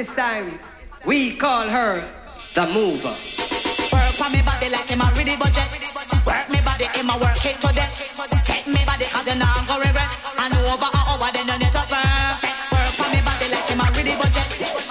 this time, we call her the mover. Work on me body like him a really budget. Work me body, him a work it to death. Take me body cause you know I'm going regret. And over a hour, then you need to perfect. Work on me body like him a really budget.